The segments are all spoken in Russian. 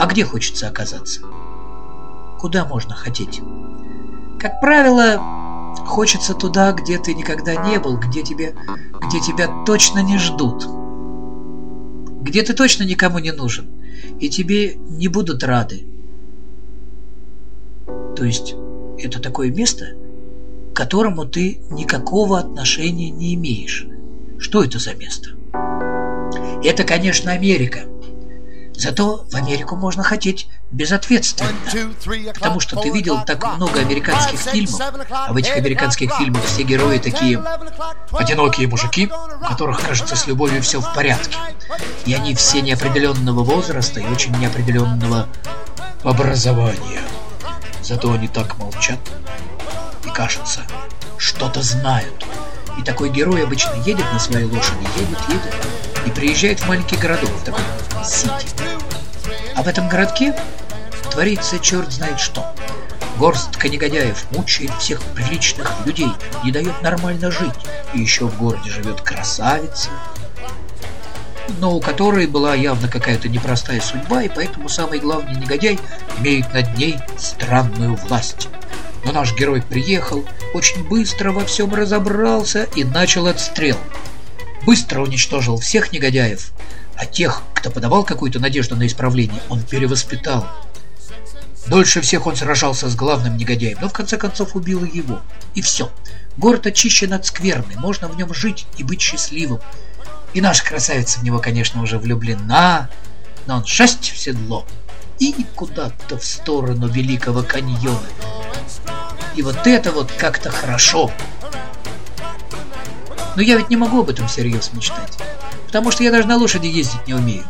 А где хочется оказаться? Куда можно хотеть? Как правило, хочется туда, где ты никогда не был, где, тебе, где тебя точно не ждут. Где ты точно никому не нужен, и тебе не будут рады. То есть это такое место, к которому ты никакого отношения не имеешь. Что это за место? Это, конечно, Америка. Зато в Америку можно хотеть безответственно, потому что ты видел так много американских фильмов, а в этих американских фильмах все герои такие одинокие мужики, у которых, кажется, с любовью все в порядке. И они все неопределенного возраста и очень неопределенного образования. Зато они так молчат и, кажется, что-то знают. И такой герой обычно едет на своей лошади, едет, едет, и приезжает в маленький городок, в такой Сити. А в этом городке творится черт знает что. Горстка негодяев мучает всех приличных людей, не дает нормально жить. И еще в городе живет красавица, но у которой была явно какая-то непростая судьба, и поэтому самый главный негодяй имеет над ней странную власть. Но наш герой приехал, очень быстро во всем разобрался и начал отстрел. Быстро уничтожил всех негодяев, а тех, кто подавал какую-то надежду на исправление, он перевоспитал. Дольше всех он сражался с главным негодяем, но в конце концов убил его. И все. Город очищен от скверны, можно в нем жить и быть счастливым. И наша красавица в него, конечно, уже влюблена, но он шесть в седло и куда-то в сторону Великого каньона. И вот это вот как-то хорошо. Но я ведь не могу об этом всерьез мечтать, потому что я даже на лошади ездить не умею.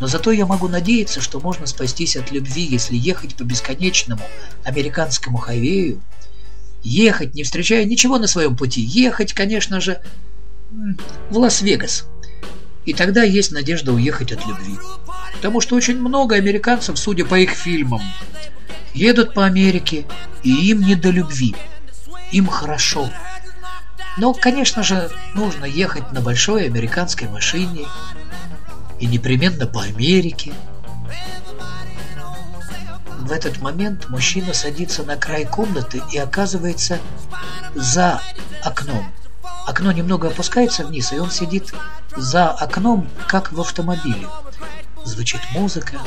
Но зато я могу надеяться, что можно спастись от любви, если ехать по бесконечному американскому хайвею, ехать, не встречая ничего на своем пути, ехать, конечно же, в Лас-Вегас. И тогда есть надежда уехать от любви. Потому что очень много американцев, судя по их фильмам, едут по Америке, и им не до любви. Им хорошо. Но, конечно же, нужно ехать на большой американской машине и непременно по Америке. В этот момент мужчина садится на край комнаты и оказывается за окном. Окно немного опускается вниз, и он сидит за окном, как в автомобиле. Звучит музыка,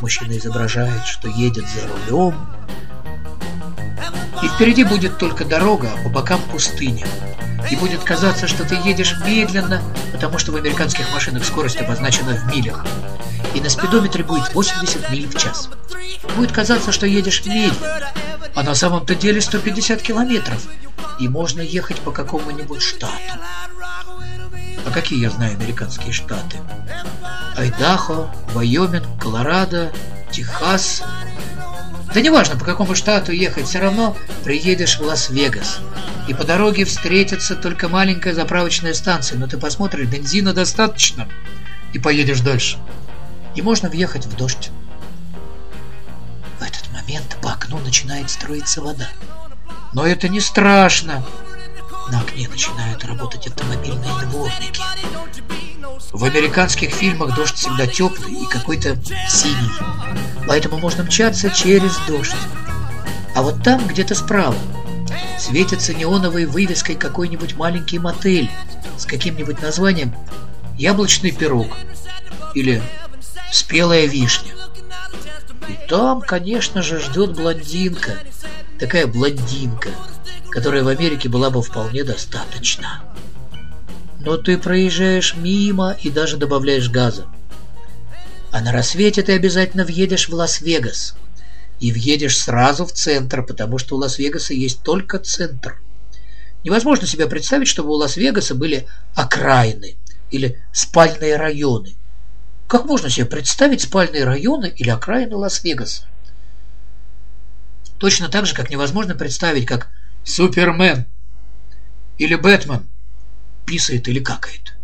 мужчина изображает, что едет за рулем. И впереди будет только дорога, а по бокам пустыня. И будет казаться, что ты едешь медленно, потому что в американских машинах скорость обозначена в милях. И на спидометре будет 80 миль в час. Будет казаться, что едешь медленно, а на самом-то деле 150 километров. И можно ехать по какому-нибудь штату. А какие я знаю американские штаты? Айдахо, Вайоминг, Колорадо, Техас. Да неважно, по какому штату ехать, все равно приедешь в Лас-Вегас. И по дороге встретится только маленькая заправочная станция, но ты посмотришь, бензина достаточно, и поедешь дальше. И можно въехать в дождь. В этот момент по окну начинает строиться вода. Но это не страшно. На окне начинают работать автомобильные дворники. В американских фильмах дождь всегда теплый и какой-то синий. Поэтому можно мчаться через дождь. А вот там, где-то справа, светится неоновой вывеской какой-нибудь маленький мотель с каким-нибудь названием «Яблочный пирог» или «Спелая вишня». И там, конечно же, ждет блондинка, такая блондинка, которая в Америке была бы вполне достаточно. Но ты проезжаешь мимо и даже добавляешь газа. А на рассвете ты обязательно въедешь в Лас-Вегас. И въедешь сразу в центр, потому что у Лас-Вегаса есть только центр. Невозможно себе представить, чтобы у Лас-Вегаса были окраины или спальные районы. Как можно себе представить спальные районы или окраины Лас-Вегаса? Точно так же, как невозможно представить, как Супермен или Бэтмен писает или какает.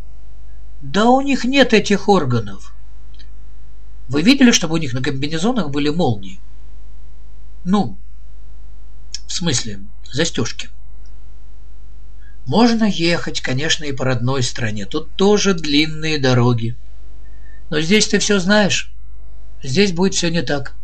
Да у них нет этих органов. Вы видели, чтобы у них на комбинезонах были молнии? Ну, в смысле, застежки. Можно ехать, конечно, и по родной стране. Тут тоже длинные дороги. Но здесь ты все знаешь. Здесь будет все не так.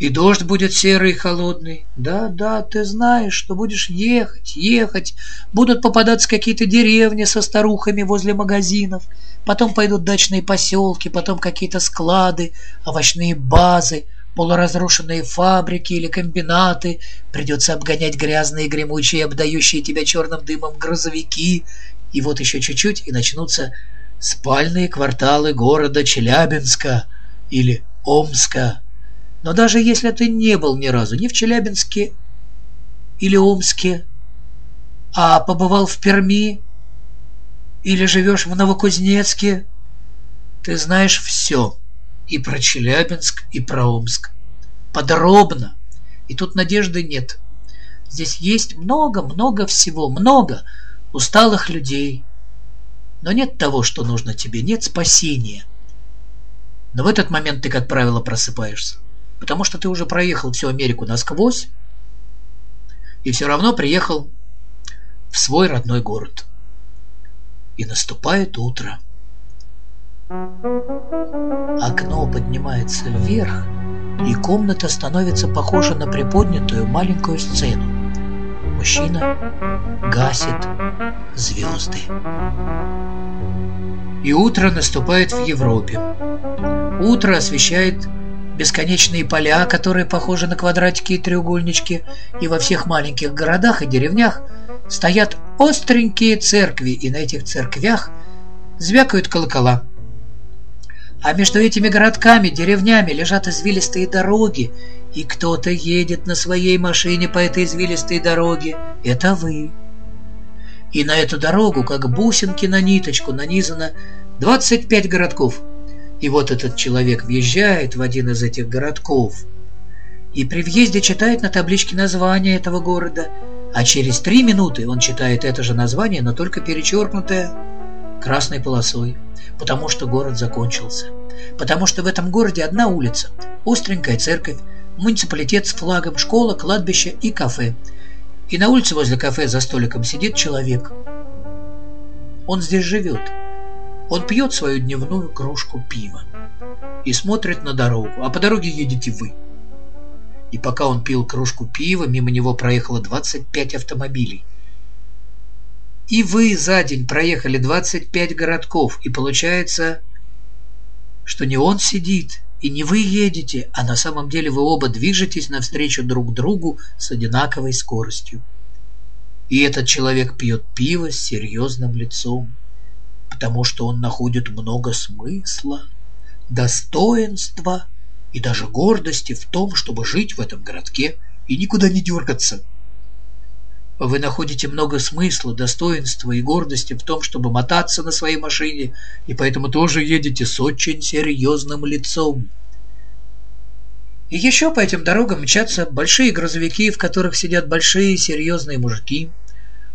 И дождь будет серый и холодный. Да, да, ты знаешь, что будешь ехать, ехать. Будут попадаться какие-то деревни со старухами возле магазинов. Потом пойдут дачные поселки, потом какие-то склады, овощные базы, полуразрушенные фабрики или комбинаты. Придется обгонять грязные, гремучие, обдающие тебя черным дымом грузовики. И вот еще чуть-чуть, и начнутся спальные кварталы города Челябинска или Омска. Но даже если ты не был ни разу ни в Челябинске или Омске, а побывал в Перми или живешь в Новокузнецке, ты знаешь все и про Челябинск, и про Омск. Подробно. И тут надежды нет. Здесь есть много-много всего, много усталых людей. Но нет того, что нужно тебе, нет спасения. Но в этот момент ты, как правило, просыпаешься потому что ты уже проехал всю Америку насквозь и все равно приехал в свой родной город. И наступает утро. Окно поднимается вверх, и комната становится похожа на приподнятую маленькую сцену. Мужчина гасит звезды. И утро наступает в Европе. Утро освещает бесконечные поля, которые похожи на квадратики и треугольнички, и во всех маленьких городах и деревнях стоят остренькие церкви, и на этих церквях звякают колокола. А между этими городками, деревнями лежат извилистые дороги, и кто-то едет на своей машине по этой извилистой дороге. Это вы. И на эту дорогу, как бусинки на ниточку, нанизано 25 городков – и вот этот человек въезжает в один из этих городков и при въезде читает на табличке название этого города, а через три минуты он читает это же название, но только перечеркнутое красной полосой, потому что город закончился. Потому что в этом городе одна улица, остренькая церковь, муниципалитет с флагом, школа, кладбище и кафе. И на улице возле кафе за столиком сидит человек. Он здесь живет. Он пьет свою дневную кружку пива и смотрит на дорогу, а по дороге едете вы. И пока он пил кружку пива, мимо него проехало 25 автомобилей. И вы за день проехали 25 городков, и получается, что не он сидит, и не вы едете, а на самом деле вы оба движетесь навстречу друг другу с одинаковой скоростью. И этот человек пьет пиво с серьезным лицом потому что он находит много смысла, достоинства и даже гордости в том, чтобы жить в этом городке и никуда не дергаться. Вы находите много смысла, достоинства и гордости в том, чтобы мотаться на своей машине, и поэтому тоже едете с очень серьезным лицом. И еще по этим дорогам мчатся большие грузовики, в которых сидят большие серьезные мужики –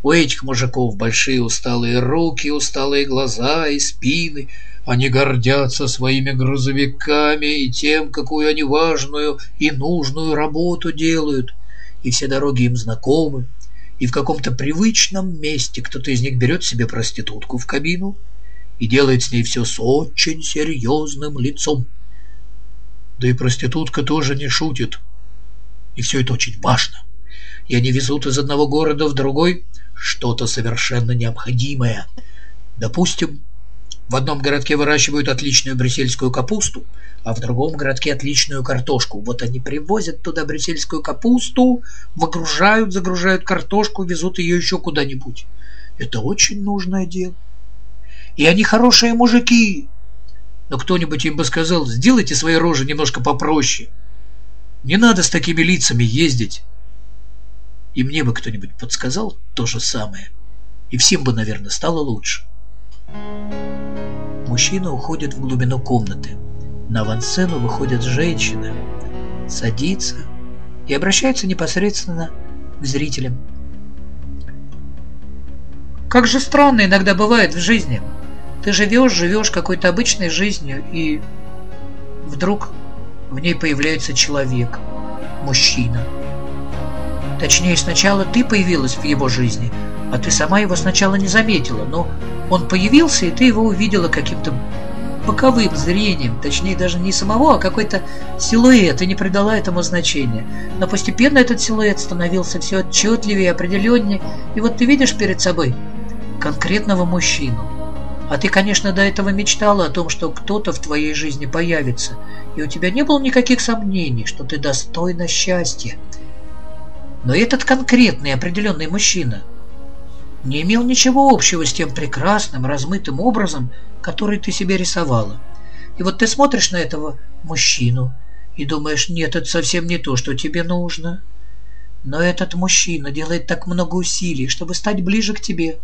у этих мужиков большие усталые руки, усталые глаза и спины. Они гордятся своими грузовиками и тем, какую они важную и нужную работу делают. И все дороги им знакомы. И в каком-то привычном месте кто-то из них берет себе проститутку в кабину и делает с ней все с очень серьезным лицом. Да и проститутка тоже не шутит. И все это очень важно. И они везут из одного города в другой что-то совершенно необходимое. Допустим, в одном городке выращивают отличную брюссельскую капусту, а в другом городке отличную картошку. Вот они привозят туда брюссельскую капусту, выгружают, загружают картошку, везут ее еще куда-нибудь. Это очень нужное дело. И они хорошие мужики. Но кто-нибудь им бы сказал, сделайте свои рожи немножко попроще. Не надо с такими лицами ездить. И мне бы кто-нибудь подсказал то же самое. И всем бы, наверное, стало лучше. Мужчина уходит в глубину комнаты. На авансцену выходит женщина, садится и обращается непосредственно к зрителям. Как же странно иногда бывает в жизни. Ты живешь, живешь какой-то обычной жизнью, и вдруг в ней появляется человек, мужчина – Точнее, сначала ты появилась в его жизни, а ты сама его сначала не заметила, но он появился, и ты его увидела каким-то боковым зрением, точнее даже не самого, а какой-то силуэт, и не придала этому значения. Но постепенно этот силуэт становился все отчетливее, определеннее, и вот ты видишь перед собой конкретного мужчину. А ты, конечно, до этого мечтала о том, что кто-то в твоей жизни появится, и у тебя не было никаких сомнений, что ты достойна счастья. Но этот конкретный определенный мужчина не имел ничего общего с тем прекрасным, размытым образом, который ты себе рисовала. И вот ты смотришь на этого мужчину и думаешь, нет, это совсем не то, что тебе нужно. Но этот мужчина делает так много усилий, чтобы стать ближе к тебе.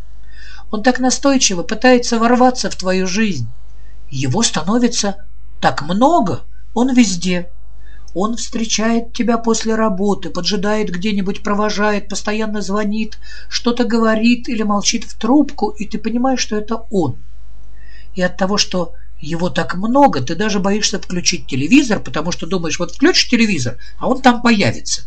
Он так настойчиво пытается ворваться в твою жизнь. Его становится так много, он везде. Он встречает тебя после работы, поджидает где-нибудь, провожает, постоянно звонит, что-то говорит или молчит в трубку, и ты понимаешь, что это он. И от того, что его так много, ты даже боишься включить телевизор, потому что думаешь, вот включишь телевизор, а он там появится.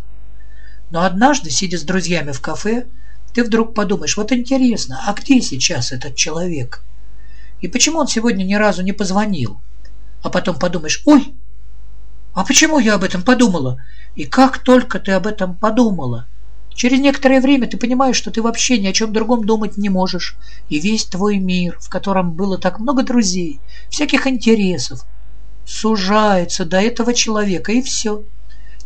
Но однажды, сидя с друзьями в кафе, ты вдруг подумаешь, вот интересно, а где сейчас этот человек? И почему он сегодня ни разу не позвонил? А потом подумаешь, ой, а почему я об этом подумала? И как только ты об этом подумала, через некоторое время ты понимаешь, что ты вообще ни о чем другом думать не можешь. И весь твой мир, в котором было так много друзей, всяких интересов, сужается до этого человека, и все.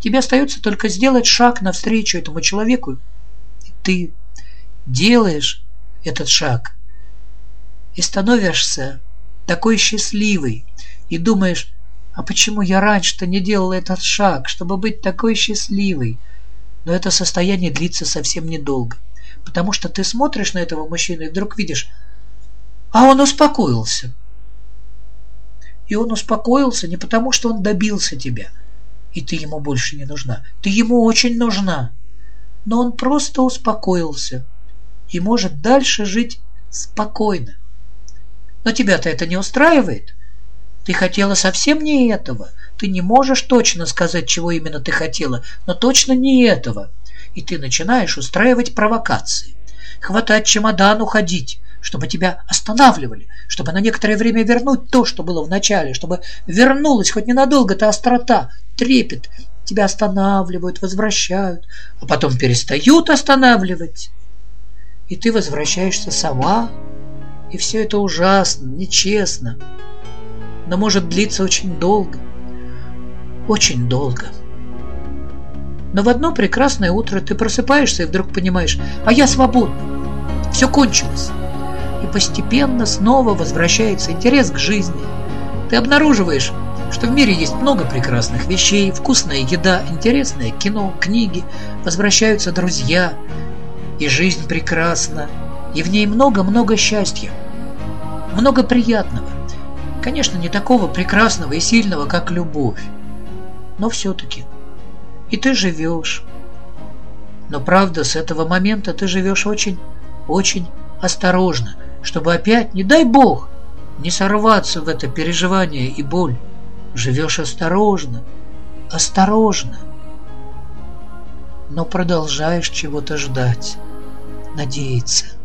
Тебе остается только сделать шаг навстречу этому человеку, и ты делаешь этот шаг и становишься такой счастливый, и думаешь, а почему я раньше-то не делал этот шаг, чтобы быть такой счастливой? Но это состояние длится совсем недолго. Потому что ты смотришь на этого мужчину и вдруг видишь, а он успокоился. И он успокоился не потому, что он добился тебя, и ты ему больше не нужна. Ты ему очень нужна. Но он просто успокоился и может дальше жить спокойно. Но тебя-то это не устраивает? Ты хотела совсем не этого. Ты не можешь точно сказать, чего именно ты хотела, но точно не этого. И ты начинаешь устраивать провокации. Хватать чемодан, уходить, чтобы тебя останавливали, чтобы на некоторое время вернуть то, что было в начале, чтобы вернулась хоть ненадолго та острота, трепет. Тебя останавливают, возвращают, а потом перестают останавливать. И ты возвращаешься сама, и все это ужасно, нечестно но может длиться очень долго. Очень долго. Но в одно прекрасное утро ты просыпаешься и вдруг понимаешь, а я свободна. Все кончилось. И постепенно снова возвращается интерес к жизни. Ты обнаруживаешь, что в мире есть много прекрасных вещей, вкусная еда, интересное кино, книги, возвращаются друзья, и жизнь прекрасна, и в ней много-много счастья, много приятного. Конечно, не такого прекрасного и сильного, как любовь. Но все-таки. И ты живешь. Но правда, с этого момента ты живешь очень, очень осторожно, чтобы опять, не дай бог, не сорваться в это переживание и боль. Живешь осторожно, осторожно. Но продолжаешь чего-то ждать, надеяться.